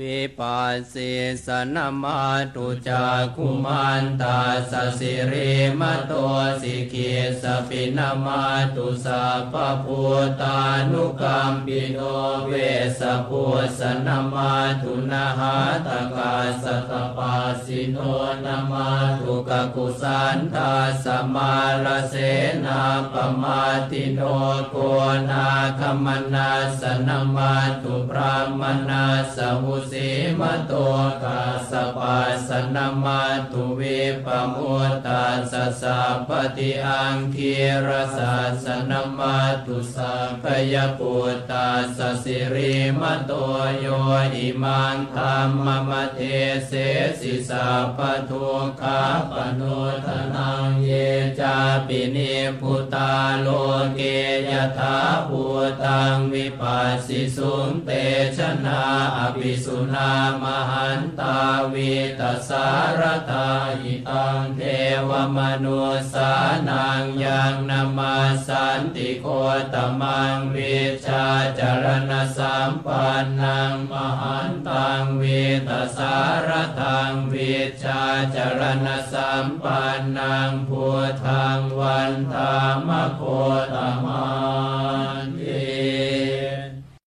วิปัสสิสสะ นะมัตถุจักขุมันตัสสะ สิรีมะโตสิขิสสะปิ นะมัตถุสัพพะภูตานุกัมปิโนเวสสะภุสสะ นะมัตถุ นหาตะกัสสะ ตะปัสสิโนนะมัตถุ กะกุสันธัสสะ มาระเสนัปปะมัททิโนโกนาคมนาสนมาตุพระมนาสมุสีมโตกาสปัสนมาตุวิปมุตตาสสะปฏิอังคีรสัสนมาตุสัพพยปุตตาสสิริมโตโยอิมังธรรมมเทเสสิสัพพทุกขาปโนทนังเยจาปินิพุตาโลเกยถาภูตังวิปัสสิสุงเตชนะอภิสุนามหันตาวิตสารตาอิตังเทวมนุสานังยังนามาสันติโคตมังวิชาจารณสัมปันนังมหันตังวิตสารทังวิชาจารณสัมปันนางพุทธังวันธามโคตมา